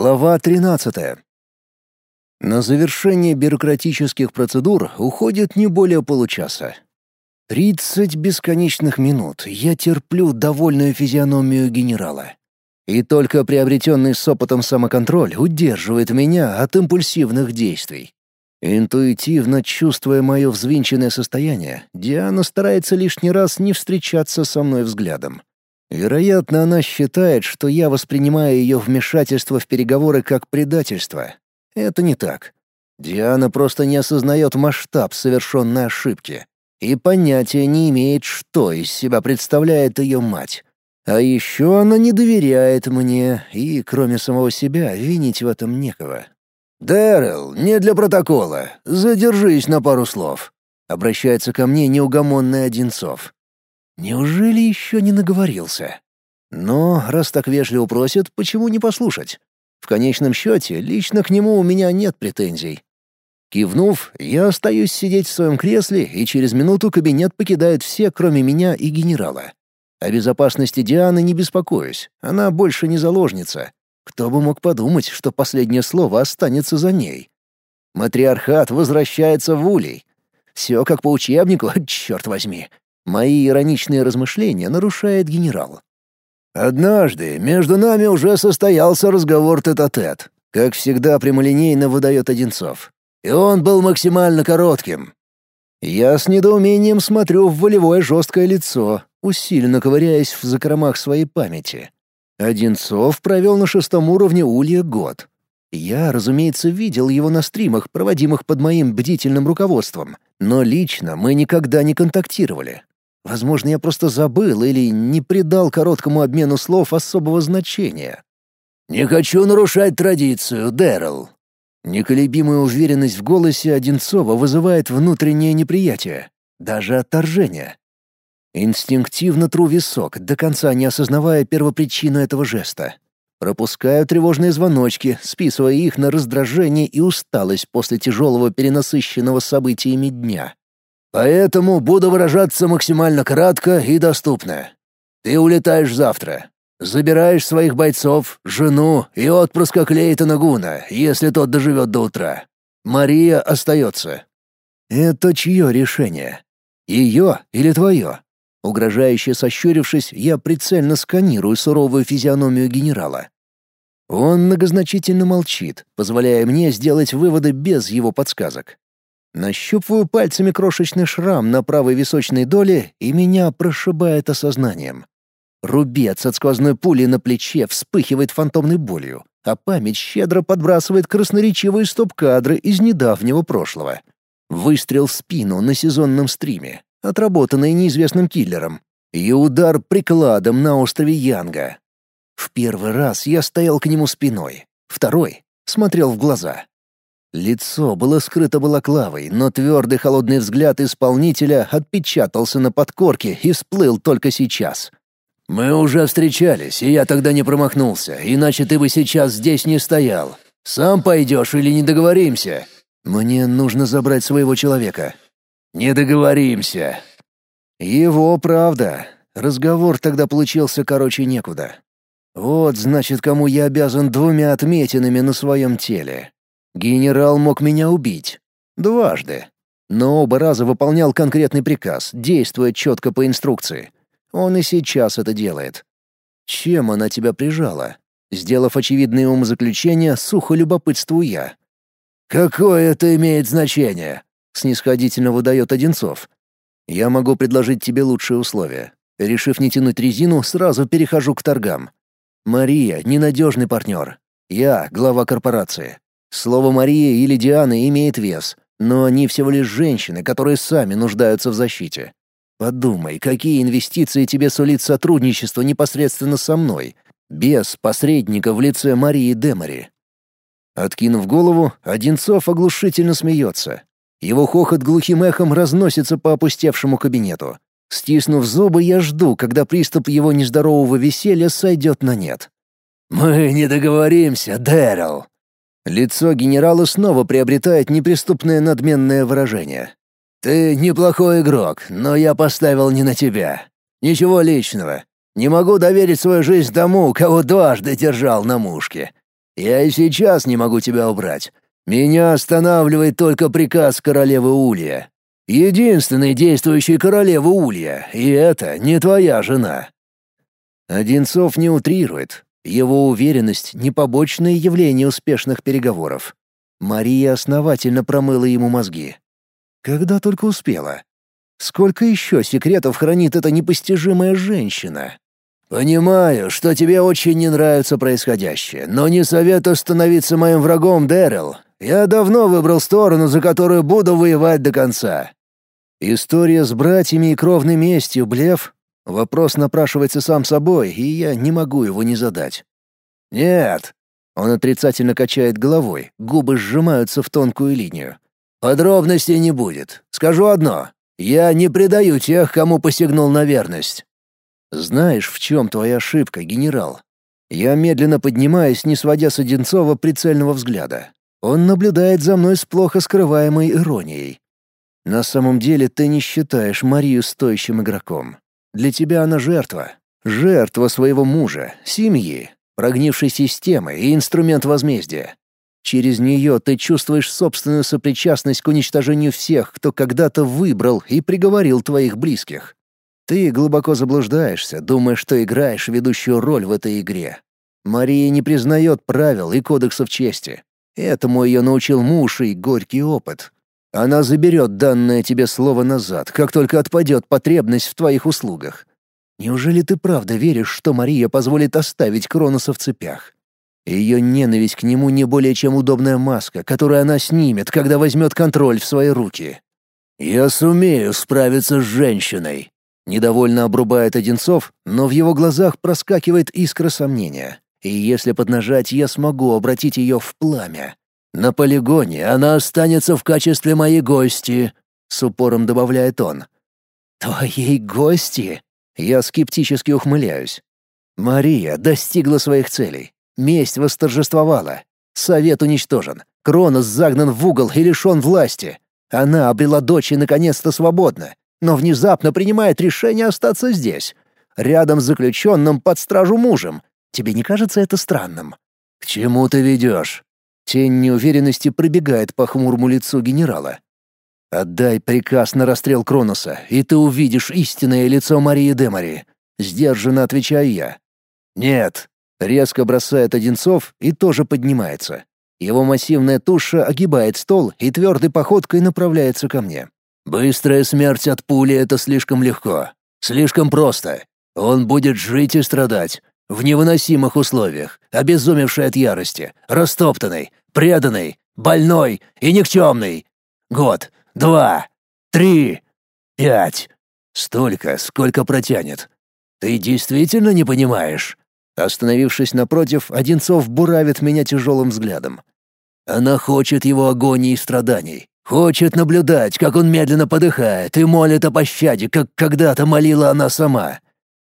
Глава 13. На завершение бюрократических процедур уходит не более получаса. Тридцать бесконечных минут я терплю довольную физиономию генерала. И только приобретенный с опытом самоконтроль удерживает меня от импульсивных действий. Интуитивно чувствуя мое взвинченное состояние, Диана старается лишний раз не встречаться со мной взглядом. Вероятно, она считает, что я воспринимаю ее вмешательство в переговоры как предательство. Это не так. Диана просто не осознает масштаб совершенной ошибки и понятия не имеет, что из себя представляет ее мать. А еще она не доверяет мне, и, кроме самого себя, винить в этом некого. «Дэрил, не для протокола. Задержись на пару слов», — обращается ко мне неугомонный Одинцов. Неужели еще не наговорился? Но, раз так вежливо просят, почему не послушать? В конечном счете, лично к нему у меня нет претензий. Кивнув, я остаюсь сидеть в своем кресле, и через минуту кабинет покидают все, кроме меня и генерала. О безопасности Дианы не беспокоюсь, она больше не заложница. Кто бы мог подумать, что последнее слово останется за ней. Матриархат возвращается в Улей. Все как по учебнику, черт возьми. Мои ироничные размышления нарушает генерал. «Однажды между нами уже состоялся разговор тет-а-тет, как всегда прямолинейно выдает Одинцов. И он был максимально коротким. Я с недоумением смотрю в волевое жесткое лицо, усиленно ковыряясь в закромах своей памяти. Одинцов провел на шестом уровне улья год. Я, разумеется, видел его на стримах, проводимых под моим бдительным руководством, но лично мы никогда не контактировали. Возможно, я просто забыл или не придал короткому обмену слов особого значения. «Не хочу нарушать традицию, Дэрил». Неколебимая уверенность в голосе Одинцова вызывает внутреннее неприятие, даже отторжение. Инстинктивно тру висок, до конца не осознавая первопричину этого жеста. Пропускаю тревожные звоночки, списывая их на раздражение и усталость после тяжелого перенасыщенного событиями дня. Поэтому буду выражаться максимально кратко и доступно. Ты улетаешь завтра. Забираешь своих бойцов, жену и отпрыска Клейтона Гуна, если тот доживет до утра. Мария остается. Это чье решение? Ее или твое? Угрожающе сощурившись, я прицельно сканирую суровую физиономию генерала. Он многозначительно молчит, позволяя мне сделать выводы без его подсказок. Нащупываю пальцами крошечный шрам на правой височной доле, и меня прошибает осознанием. Рубец от сквозной пули на плече вспыхивает фантомной болью, а память щедро подбрасывает красноречивые стоп-кадры из недавнего прошлого. Выстрел в спину на сезонном стриме, отработанный неизвестным киллером, и удар прикладом на острове Янга. В первый раз я стоял к нему спиной, второй — смотрел в глаза. Лицо было скрыто балаклавой, но твердый холодный взгляд исполнителя отпечатался на подкорке и всплыл только сейчас. «Мы уже встречались, и я тогда не промахнулся, иначе ты бы сейчас здесь не стоял. Сам пойдешь или не договоримся?» «Мне нужно забрать своего человека». «Не договоримся». «Его правда. Разговор тогда получился короче некуда. Вот, значит, кому я обязан двумя отметинами на своем теле. Генерал мог меня убить. Дважды. Но оба раза выполнял конкретный приказ, действуя четко по инструкции. Он и сейчас это делает. Чем она тебя прижала? Сделав очевидные умозаключения, сухо любопытствую я. «Какое это имеет значение?» — снисходительно выдает Одинцов. «Я могу предложить тебе лучшие условия. Решив не тянуть резину, сразу перехожу к торгам. Мария — ненадежный партнер. Я — глава корпорации. Слово Мария или Диана имеет вес, но они всего лишь женщины, которые сами нуждаются в защите. Подумай, какие инвестиции тебе сулит сотрудничество непосредственно со мной, без посредника в лице Марии Демари. Откинув голову, Одинцов оглушительно смеется. Его хохот глухим эхом разносится по опустевшему кабинету. Стиснув зубы, я жду, когда приступ его нездорового веселья сойдет на нет. «Мы не договоримся, Дэрил», Лицо генерала снова приобретает неприступное надменное выражение. «Ты неплохой игрок, но я поставил не на тебя. Ничего личного. Не могу доверить свою жизнь тому, кого дважды держал на мушке. Я и сейчас не могу тебя убрать. Меня останавливает только приказ королевы Улья. Единственной действующей королевы Улья, и это не твоя жена». Одинцов не утрирует. Его уверенность — не побочное явление успешных переговоров. Мария основательно промыла ему мозги. Когда только успела. Сколько еще секретов хранит эта непостижимая женщина? «Понимаю, что тебе очень не нравится происходящее, но не советую становиться моим врагом, Дэрил. Я давно выбрал сторону, за которую буду воевать до конца». История с братьями и кровной местью, блеф? Вопрос напрашивается сам собой, и я не могу его не задать. «Нет». Он отрицательно качает головой, губы сжимаются в тонкую линию. «Подробностей не будет. Скажу одно. Я не предаю тех, кому посягнул на верность. «Знаешь, в чем твоя ошибка, генерал?» Я медленно поднимаюсь, не сводя с Одинцова прицельного взгляда. Он наблюдает за мной с плохо скрываемой иронией. «На самом деле ты не считаешь Марию стоящим игроком. Для тебя она жертва. Жертва своего мужа, семьи, прогнившей системы и инструмент возмездия. Через нее ты чувствуешь собственную сопричастность к уничтожению всех, кто когда-то выбрал и приговорил твоих близких. Ты глубоко заблуждаешься, думая, что играешь ведущую роль в этой игре. Мария не признает правил и кодексов чести. Этому ее научил муж и горький опыт. Она заберет данное тебе слово назад, как только отпадет потребность в твоих услугах. Неужели ты правда веришь, что Мария позволит оставить Кроноса в цепях? Ее ненависть к нему не более чем удобная маска, которую она снимет, когда возьмет контроль в свои руки. «Я сумею справиться с женщиной», Недовольно обрубает Одинцов, но в его глазах проскакивает искра сомнения. И если поднажать, я смогу обратить ее в пламя. На полигоне она останется в качестве моей гости, с упором добавляет он. Твоей гости? Я скептически ухмыляюсь. Мария достигла своих целей. Месть восторжествовала. Совет уничтожен. Кронос загнан в угол и лишен власти. Она обрела дочь и наконец-то свободна но внезапно принимает решение остаться здесь, рядом с заключенным под стражу мужем. Тебе не кажется это странным? К чему ты ведешь? Тень неуверенности пробегает по хмурому лицу генерала. Отдай приказ на расстрел Кроноса, и ты увидишь истинное лицо Марии Демари. Сдержанно отвечаю я. Нет. Резко бросает Одинцов и тоже поднимается. Его массивная туша огибает стол и твердой походкой направляется ко мне. Быстрая смерть от пули — это слишком легко. Слишком просто. Он будет жить и страдать. В невыносимых условиях, обезумевший от ярости, растоптанный, преданный, больной и никчемный. Год, два, три, пять. Столько, сколько протянет. Ты действительно не понимаешь? Остановившись напротив, Одинцов буравит меня тяжелым взглядом. Она хочет его агонии и страданий. Хочет наблюдать, как он медленно подыхает и молит о пощаде, как когда-то молила она сама.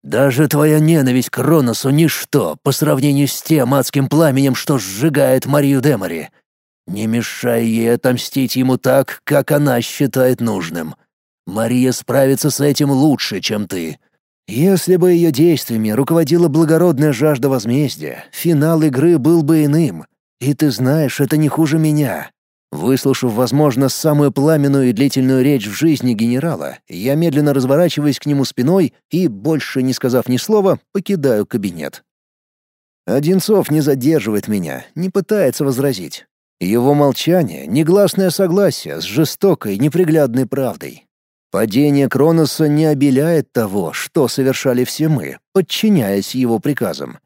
Даже твоя ненависть к Роносу — ничто по сравнению с тем адским пламенем, что сжигает Марию Демари. Не мешай ей отомстить ему так, как она считает нужным. Мария справится с этим лучше, чем ты. Если бы ее действиями руководила благородная жажда возмездия, финал игры был бы иным. И ты знаешь, это не хуже меня. Выслушав, возможно, самую пламенную и длительную речь в жизни генерала, я медленно разворачиваюсь к нему спиной и, больше не сказав ни слова, покидаю кабинет. Одинцов не задерживает меня, не пытается возразить. Его молчание — негласное согласие с жестокой, неприглядной правдой. Падение Кроноса не обеляет того, что совершали все мы, подчиняясь его приказам.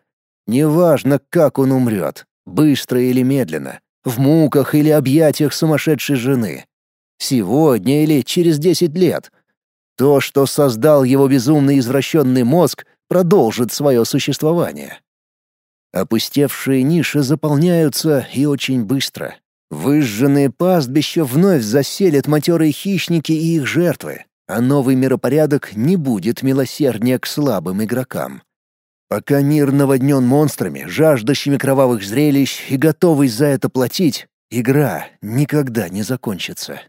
Неважно, как он умрет, быстро или медленно, в муках или объятиях сумасшедшей жены. Сегодня или через десять лет. То, что создал его безумный извращенный мозг, продолжит свое существование. Опустевшие ниши заполняются и очень быстро. Выжженные пастбища вновь заселят матерые хищники и их жертвы, а новый миропорядок не будет милосерднее к слабым игрокам. Пока мир наводнен монстрами, жаждущими кровавых зрелищ и готовый за это платить, игра никогда не закончится.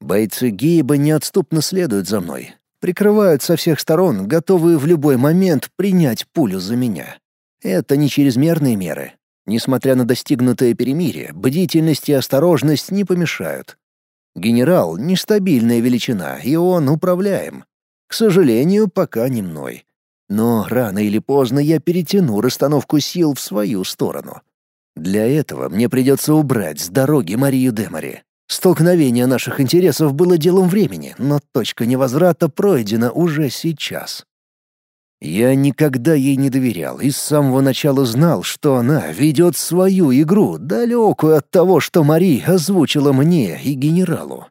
Бойцы Гейба неотступно следуют за мной, прикрывают со всех сторон, готовые в любой момент принять пулю за меня. Это не чрезмерные меры. Несмотря на достигнутое перемирие, бдительность и осторожность не помешают. Генерал — нестабильная величина, и он управляем. К сожалению, пока не мной. Но рано или поздно я перетяну расстановку сил в свою сторону. Для этого мне придется убрать с дороги Марию Демари. Столкновение наших интересов было делом времени, но точка невозврата пройдена уже сейчас. Я никогда ей не доверял и с самого начала знал, что она ведет свою игру, далекую от того, что Мари озвучила мне и генералу.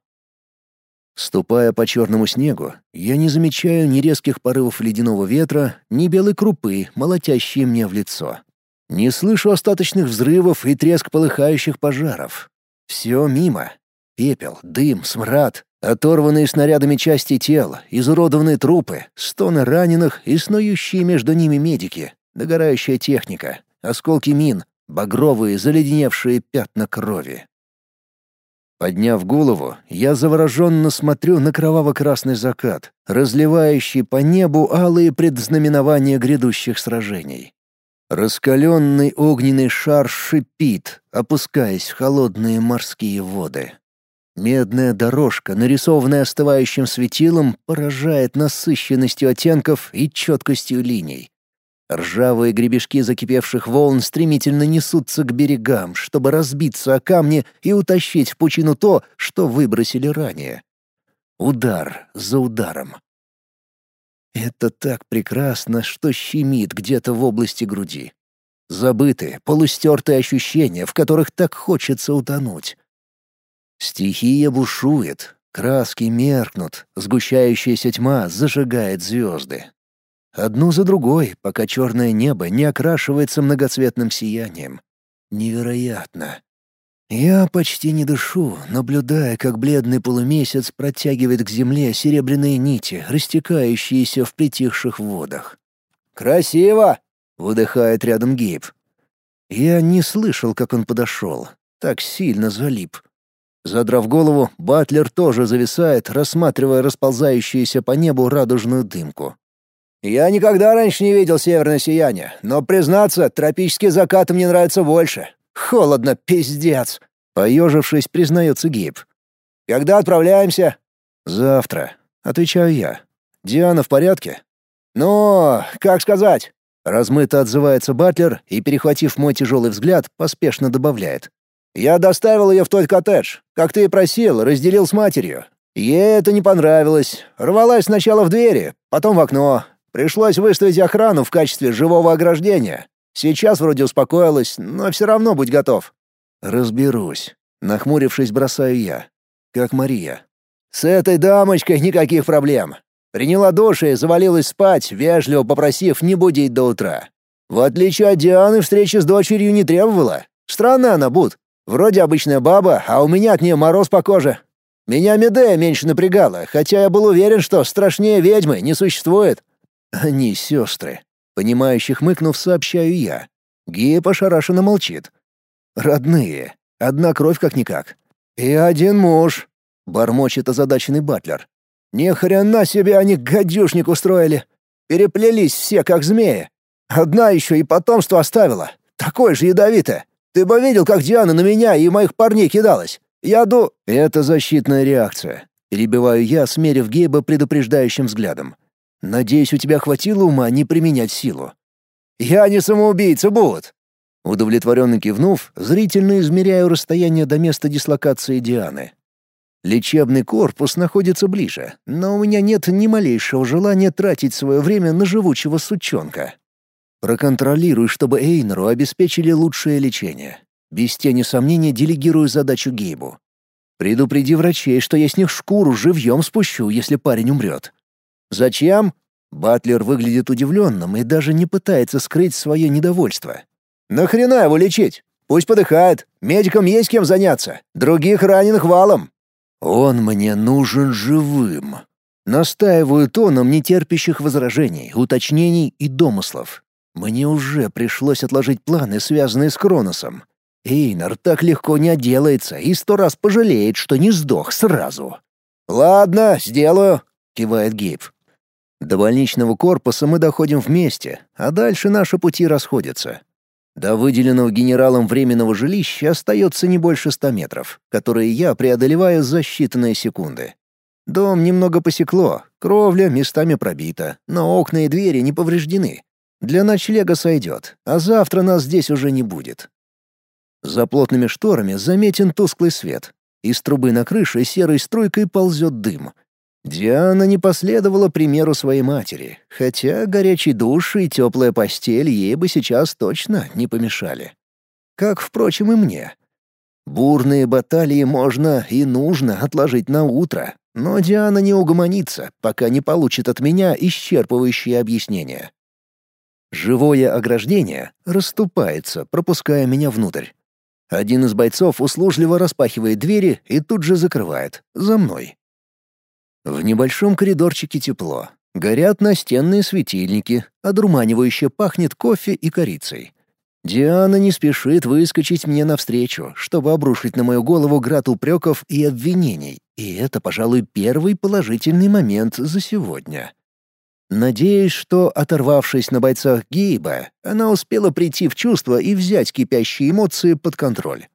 Ступая по черному снегу, я не замечаю ни резких порывов ледяного ветра, ни белой крупы, молотящей мне в лицо. Не слышу остаточных взрывов и треск полыхающих пожаров. Все мимо. Пепел, дым, смрад, оторванные снарядами части тел, изуродованные трупы, стоны раненых и снующие между ними медики, догорающая техника, осколки мин, багровые заледеневшие пятна крови. Подняв голову, я завороженно смотрю на кроваво-красный закат, разливающий по небу алые предзнаменования грядущих сражений. Раскаленный огненный шар шипит, опускаясь в холодные морские воды. Медная дорожка, нарисованная остывающим светилом, поражает насыщенностью оттенков и четкостью линий. Ржавые гребешки закипевших волн стремительно несутся к берегам, чтобы разбиться о камни и утащить в пучину то, что выбросили ранее. Удар за ударом. Это так прекрасно, что щемит где-то в области груди. Забытые, полустертые ощущения, в которых так хочется утонуть. Стихия бушует, краски меркнут, сгущающаяся тьма зажигает звезды. Одну за другой, пока черное небо не окрашивается многоцветным сиянием. Невероятно. Я почти не дышу, наблюдая, как бледный полумесяц протягивает к земле серебряные нити, растекающиеся в притихших водах. «Красиво!» — выдыхает рядом Гейб. Я не слышал, как он подошел. Так сильно залип. Задрав голову, Батлер тоже зависает, рассматривая расползающуюся по небу радужную дымку. Я никогда раньше не видел северное сияние, но, признаться, тропический закат мне нравится больше. Холодно, пиздец. Поежившись, признается Гиб. Когда отправляемся? Завтра, отвечаю я. Диана в порядке? Ну, как сказать? Размыто отзывается Батлер и, перехватив мой тяжелый взгляд, поспешно добавляет. «Я доставил ее в тот коттедж. Как ты и просил, разделил с матерью. Ей это не понравилось. Рвалась сначала в двери, потом в окно, Пришлось выставить охрану в качестве живого ограждения. Сейчас вроде успокоилась, но все равно будь готов». «Разберусь», — нахмурившись, бросаю я. «Как Мария». «С этой дамочкой никаких проблем. Приняла душ и завалилась спать, вежливо попросив не будить до утра. В отличие от Дианы, встреча с дочерью не требовала. Странная она, Буд. Вроде обычная баба, а у меня от нее мороз по коже. Меня Медея меньше напрягала, хотя я был уверен, что страшнее ведьмы не существует. Они сестры. Понимающе хмыкнув, сообщаю я. Гия ошарашенно молчит. Родные. Одна кровь как-никак. И один муж. Бормочет озадаченный батлер. Ни хрена себе они гадюшник устроили. Переплелись все, как змеи. Одна еще и потомство оставила. Такое же ядовитое. Ты бы видел, как Диана на меня и моих парней кидалась. Я ду... Это защитная реакция. Перебиваю я, смерив Гейба предупреждающим взглядом. Надеюсь, у тебя хватило ума не применять силу. Я не самоубийца, Бут. Удовлетворенно кивнув, зрительно измеряю расстояние до места дислокации Дианы. Лечебный корпус находится ближе, но у меня нет ни малейшего желания тратить свое время на живучего сучонка. Проконтролируй, чтобы Эйнеру обеспечили лучшее лечение. Без тени сомнения делегирую задачу Гейбу. Предупреди врачей, что я с них шкуру живьем спущу, если парень умрет. «Зачем?» Батлер выглядит удивленным и даже не пытается скрыть свое недовольство. «Нахрена его лечить? Пусть подыхает. Медикам есть кем заняться. Других раненых валом». «Он мне нужен живым». Настаиваю тоном нетерпящих возражений, уточнений и домыслов. Мне уже пришлось отложить планы, связанные с Кроносом. Эйнар так легко не отделается и сто раз пожалеет, что не сдох сразу. «Ладно, сделаю», — кивает Гейб. До больничного корпуса мы доходим вместе, а дальше наши пути расходятся. До выделенного генералом временного жилища остается не больше ста метров, которые я преодолеваю за считанные секунды. Дом немного посекло, кровля местами пробита, но окна и двери не повреждены. Для ночлега сойдет, а завтра нас здесь уже не будет. За плотными шторами заметен тусклый свет. Из трубы на крыше серой струйкой ползет дым — Диана не последовала примеру своей матери, хотя горячий душ и теплая постель ей бы сейчас точно не помешали. Как, впрочем, и мне. Бурные баталии можно и нужно отложить на утро, но Диана не угомонится, пока не получит от меня исчерпывающие объяснения. Живое ограждение расступается, пропуская меня внутрь. Один из бойцов услужливо распахивает двери и тут же закрывает, за мной. В небольшом коридорчике тепло. Горят настенные светильники, одурманивающе пахнет кофе и корицей. Диана не спешит выскочить мне навстречу, чтобы обрушить на мою голову град упреков и обвинений, и это, пожалуй, первый положительный момент за сегодня. Надеюсь, что, оторвавшись на бойцах Гейба, она успела прийти в чувство и взять кипящие эмоции под контроль.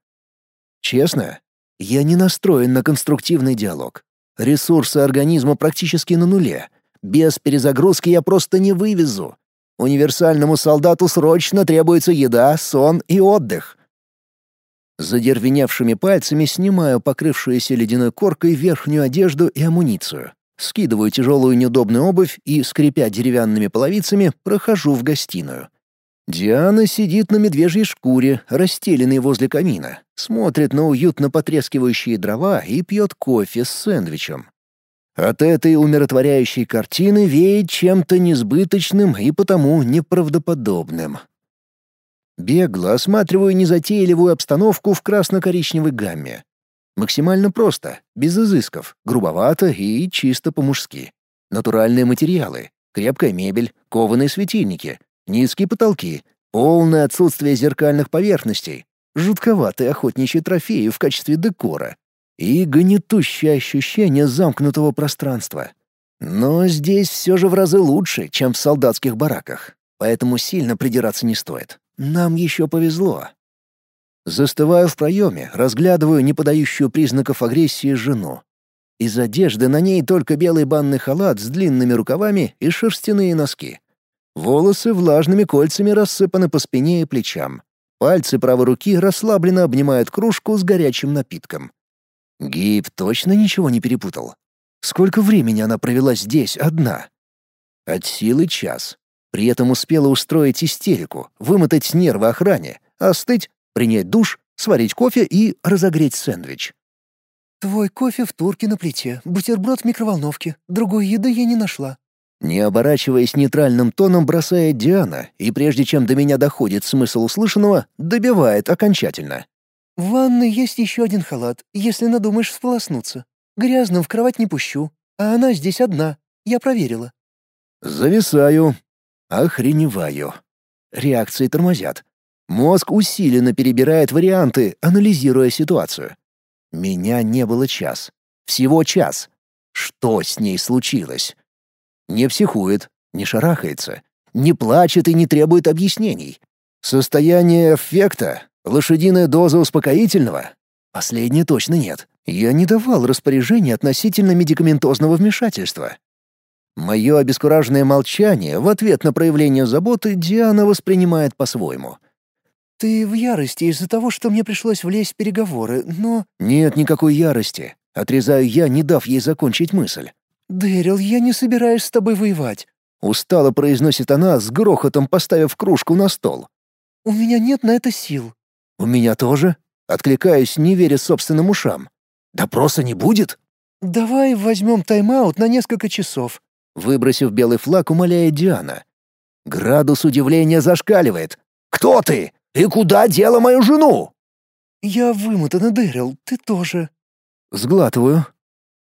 Честно, я не настроен на конструктивный диалог. Ресурсы организма практически на нуле. Без перезагрузки я просто не вывезу. Универсальному солдату срочно требуется еда, сон и отдых. Задервеневшими пальцами снимаю покрывшуюся ледяной коркой верхнюю одежду и амуницию. Скидываю тяжелую неудобную обувь и, скрипя деревянными половицами, прохожу в гостиную. Диана сидит на медвежьей шкуре, расстеленной возле камина, смотрит на уютно потрескивающие дрова и пьет кофе с сэндвичем. От этой умиротворяющей картины веет чем-то несбыточным и потому неправдоподобным. Бегло осматриваю незатейливую обстановку в красно-коричневой гамме. Максимально просто, без изысков, грубовато и чисто по-мужски. Натуральные материалы, крепкая мебель, кованые светильники, Низкие потолки, полное отсутствие зеркальных поверхностей, жутковатые охотничьи трофеи в качестве декора и гнетущее ощущение замкнутого пространства. Но здесь все же в разы лучше, чем в солдатских бараках, поэтому сильно придираться не стоит. Нам еще повезло. Застываю в проеме, разглядываю не подающую признаков агрессии жену. Из одежды на ней только белый банный халат с длинными рукавами и шерстяные носки. Волосы влажными кольцами рассыпаны по спине и плечам. Пальцы правой руки расслабленно обнимают кружку с горячим напитком. Гейб точно ничего не перепутал. Сколько времени она провела здесь одна? От силы час. При этом успела устроить истерику, вымотать нервы охране, остыть, принять душ, сварить кофе и разогреть сэндвич. «Твой кофе в турке на плите, бутерброд в микроволновке. Другой еды я не нашла. Не оборачиваясь нейтральным тоном, бросает Диана, и прежде чем до меня доходит смысл услышанного, добивает окончательно. «В ванной есть еще один халат, если надумаешь сполоснуться. Грязным в кровать не пущу, а она здесь одна, я проверила». Зависаю. Охреневаю. Реакции тормозят. Мозг усиленно перебирает варианты, анализируя ситуацию. Меня не было час. Всего час. Что с ней случилось? Не психует, не шарахается, не плачет и не требует объяснений. Состояние эффекта, лошадиная доза успокоительного? Последнее точно нет. Я не давал распоряжений относительно медикаментозного вмешательства. Мое обескураженное молчание в ответ на проявление заботы Диана воспринимает по-своему. «Ты в ярости из-за того, что мне пришлось влезть в переговоры, но...» «Нет никакой ярости», — отрезаю я, не дав ей закончить мысль. «Дэрил, я не собираюсь с тобой воевать», — устало произносит она, с грохотом поставив кружку на стол. «У меня нет на это сил». «У меня тоже?» — откликаюсь, не веря собственным ушам. «Допроса не будет?» «Давай возьмем тайм-аут на несколько часов», — выбросив белый флаг, умоляет Диана. Градус удивления зашкаливает. «Кто ты? И куда дела мою жену?» «Я вымотана, Дэрил, ты тоже». Сглатываю.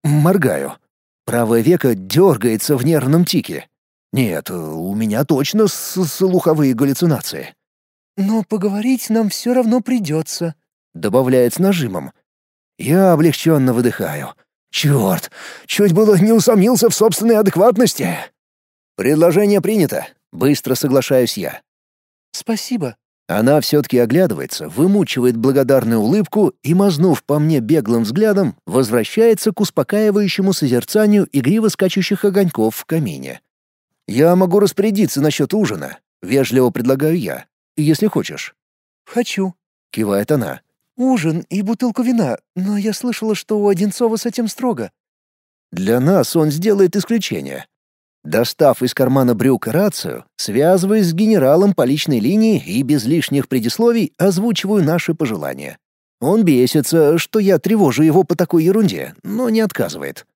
Моргаю. Правое веко дергается в нервном тике. Нет, у меня точно слуховые галлюцинации. «Но поговорить нам все равно придется», — добавляет с нажимом. Я облегченно выдыхаю. Черт, чуть было не усомнился в собственной адекватности. «Предложение принято. Быстро соглашаюсь я». «Спасибо». Она все-таки оглядывается, вымучивает благодарную улыбку и, мазнув по мне беглым взглядом, возвращается к успокаивающему созерцанию игриво скачущих огоньков в камине. «Я могу распорядиться насчет ужина», — вежливо предлагаю я, «если хочешь». «Хочу», — кивает она. «Ужин и бутылку вина, но я слышала, что у Одинцова с этим строго». «Для нас он сделает исключение. Достав из кармана брюк рацию, связываюсь с генералом по личной линии и без лишних предисловий озвучиваю наши пожелания. Он бесится, что я тревожу его по такой ерунде, но не отказывает.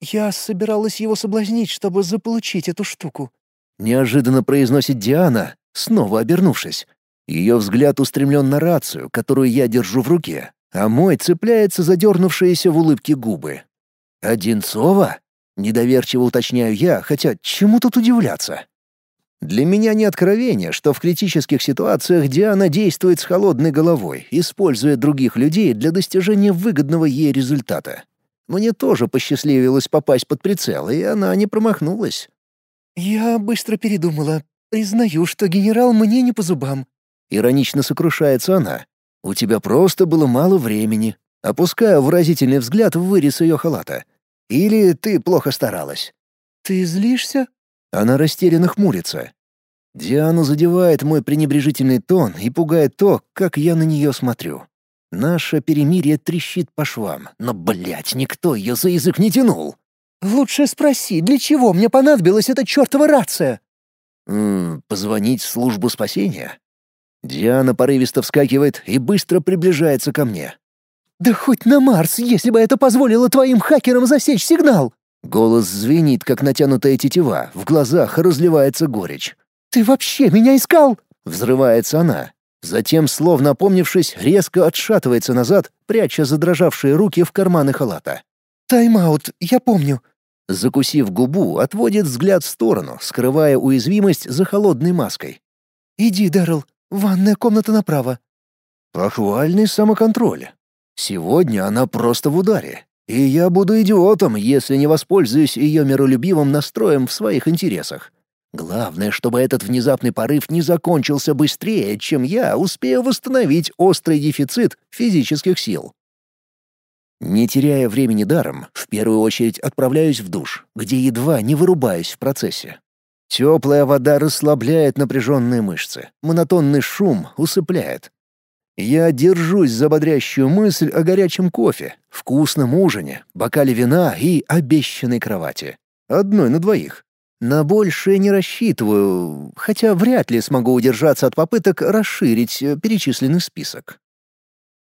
«Я собиралась его соблазнить, чтобы заполучить эту штуку», — неожиданно произносит Диана, снова обернувшись. Ее взгляд устремлен на рацию, которую я держу в руке, а мой цепляется задернувшиеся в улыбке губы. «Одинцова?» Недоверчиво уточняю я, хотя чему тут удивляться? Для меня не откровение, что в критических ситуациях Диана действует с холодной головой, используя других людей для достижения выгодного ей результата. Мне тоже посчастливилось попасть под прицел, и она не промахнулась. «Я быстро передумала. Признаю, что генерал мне не по зубам». Иронично сокрушается она. «У тебя просто было мало времени». Опускаю выразительный взгляд в вырез ее халата. Или ты плохо старалась?» «Ты злишься?» Она растерянно хмурится. Диану задевает мой пренебрежительный тон и пугает то, как я на нее смотрю. Наше перемирие трещит по швам, но, блядь, никто ее за язык не тянул. «Лучше спроси, для чего мне понадобилась эта чертова рация?» М -м, «Позвонить в службу спасения?» Диана порывисто вскакивает и быстро приближается ко мне. «Да хоть на Марс, если бы это позволило твоим хакерам засечь сигнал!» Голос звенит, как натянутая тетива, в глазах разливается горечь. «Ты вообще меня искал?» Взрывается она. Затем, словно опомнившись, резко отшатывается назад, пряча задрожавшие руки в карманы халата. «Тайм-аут, я помню». Закусив губу, отводит взгляд в сторону, скрывая уязвимость за холодной маской. «Иди, Дэрл, ванная комната направо». Похвальный самоконтроль. Сегодня она просто в ударе. И я буду идиотом, если не воспользуюсь ее миролюбивым настроем в своих интересах. Главное, чтобы этот внезапный порыв не закончился быстрее, чем я успею восстановить острый дефицит физических сил. Не теряя времени даром, в первую очередь отправляюсь в душ, где едва не вырубаюсь в процессе. Теплая вода расслабляет напряженные мышцы, монотонный шум усыпляет. Я держусь за бодрящую мысль о горячем кофе, вкусном ужине, бокале вина и обещанной кровати. Одной на двоих. На большее не рассчитываю, хотя вряд ли смогу удержаться от попыток расширить э, перечисленный список.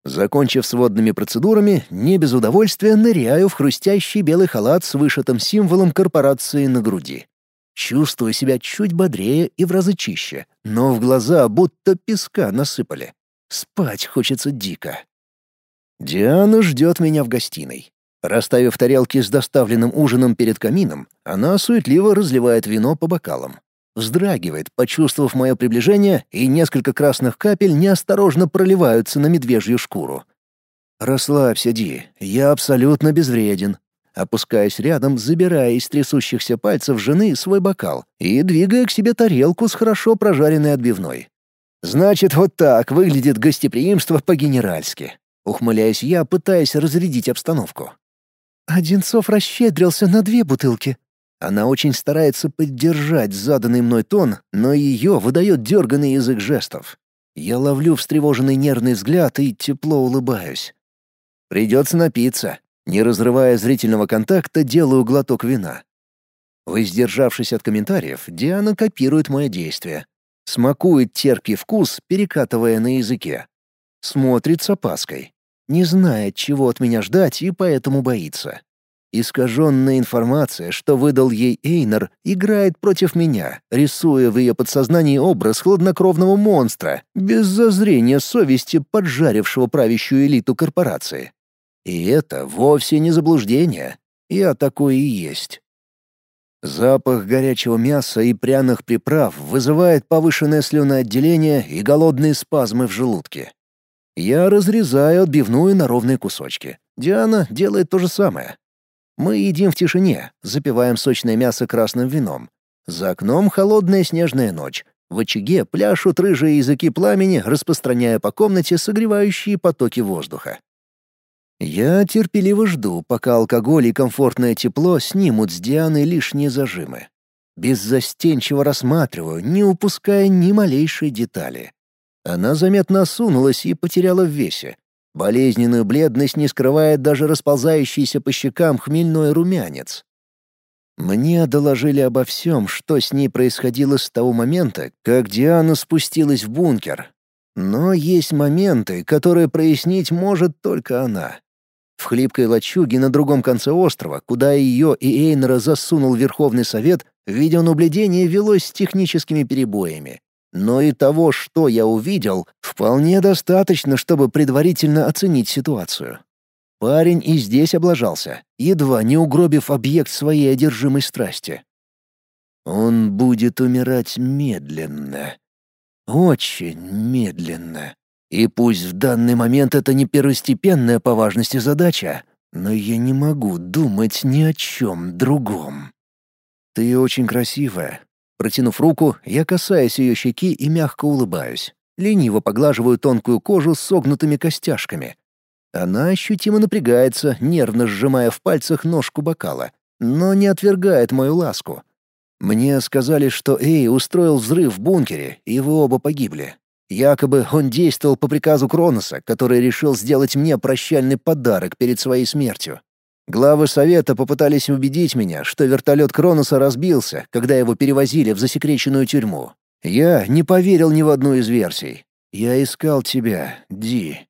Закончив с водными процедурами, не без удовольствия ныряю в хрустящий белый халат с вышитым символом корпорации на груди. Чувствую себя чуть бодрее и в разы чище, но в глаза будто песка насыпали. Спать хочется дико. Диана ждет меня в гостиной. Расставив тарелки с доставленным ужином перед камином, она суетливо разливает вино по бокалам. Вздрагивает, почувствовав мое приближение, и несколько красных капель неосторожно проливаются на медвежью шкуру. «Расслабься, Ди, я абсолютно безвреден». Опускаясь рядом, забирая из трясущихся пальцев жены свой бокал и двигая к себе тарелку с хорошо прожаренной отбивной. Значит, вот так выглядит гостеприимство по-генеральски. Ухмыляюсь я, пытаясь разрядить обстановку. Одинцов расщедрился на две бутылки. Она очень старается поддержать заданный мной тон, но ее выдает дерганный язык жестов. Я ловлю встревоженный нервный взгляд и тепло улыбаюсь. Придется напиться. Не разрывая зрительного контакта, делаю глоток вина. Воздержавшись от комментариев, Диана копирует мое действие. Смакует терпкий вкус, перекатывая на языке. Смотрит с опаской. Не знает, чего от меня ждать, и поэтому боится. Искаженная информация, что выдал ей Эйнер, играет против меня, рисуя в ее подсознании образ хладнокровного монстра, без зазрения совести поджарившего правящую элиту корпорации. И это вовсе не заблуждение. Я такой и есть. Запах горячего мяса и пряных приправ вызывает повышенное слюноотделение и голодные спазмы в желудке. Я разрезаю отбивную на ровные кусочки. Диана делает то же самое. Мы едим в тишине, запиваем сочное мясо красным вином. За окном холодная снежная ночь. В очаге пляшут рыжие языки пламени, распространяя по комнате согревающие потоки воздуха. Я терпеливо жду, пока алкоголь и комфортное тепло снимут с Дианы лишние зажимы. Беззастенчиво рассматриваю, не упуская ни малейшей детали. Она заметно осунулась и потеряла в весе. Болезненную бледность не скрывает даже расползающийся по щекам хмельной румянец. Мне доложили обо всем, что с ней происходило с того момента, как Диана спустилась в бункер. Но есть моменты, которые прояснить может только она. В хлипкой лачуге на другом конце острова, куда ее и Эйнера засунул Верховный Совет, видеонаблюдение велось с техническими перебоями. Но и того, что я увидел, вполне достаточно, чтобы предварительно оценить ситуацию. Парень и здесь облажался, едва не угробив объект своей одержимой страсти. Он будет умирать медленно. Очень медленно. И пусть в данный момент это не первостепенная по важности задача, но я не могу думать ни о чем другом. Ты очень красивая. Протянув руку, я касаюсь ее щеки и мягко улыбаюсь. Лениво поглаживаю тонкую кожу с согнутыми костяшками. Она ощутимо напрягается, нервно сжимая в пальцах ножку бокала, но не отвергает мою ласку. Мне сказали, что Эй устроил взрыв в бункере, и вы оба погибли. Якобы он действовал по приказу Кроноса, который решил сделать мне прощальный подарок перед своей смертью. Главы совета попытались убедить меня, что вертолет Кроноса разбился, когда его перевозили в засекреченную тюрьму. Я не поверил ни в одну из версий. Я искал тебя, Ди.